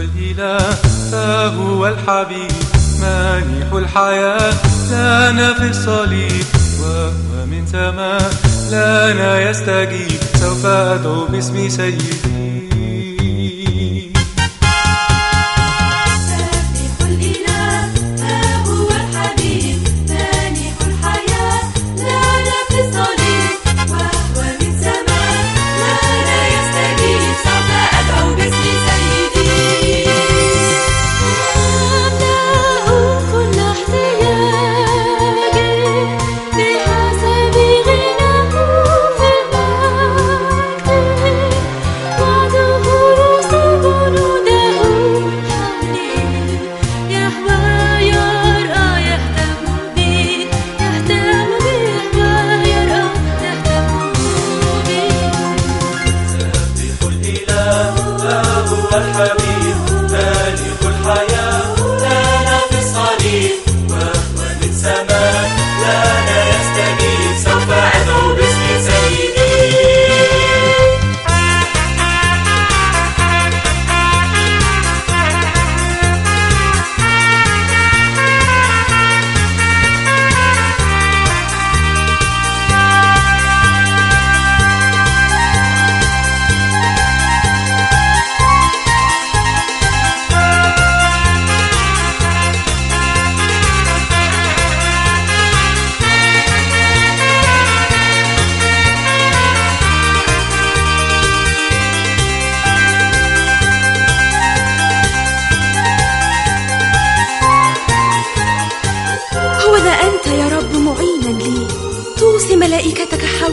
الإله فهو الحبيب مانح الحياة لنا في الصليب وهو من سماء لنا يستجيب سوف أدعو باسم سيدي. الحبيب مالك الحياة لنا في الصليب وهو من سماء أنت يا رب معينا لي. توصي ملائكتك حولي